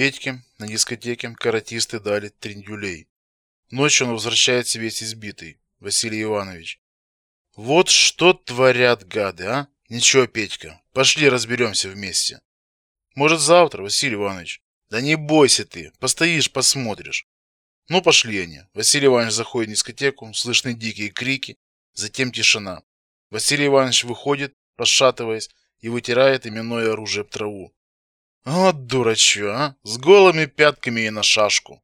Петьке на дискотеке каратисты дали триндюлей. Ночью он возвращается весь избитый, Василий Иванович. Вот что творят гады, а? Ничего, Петька, пошли разберемся вместе. Может, завтра, Василий Иванович? Да не бойся ты, постоишь, посмотришь. Ну, пошли они. Василий Иванович заходит в дискотеку, слышны дикие крики, затем тишина. Василий Иванович выходит, пошатываясь, и вытирает именное оружие об траву. Вот дурачье, а? С голыми пятками и на шашку.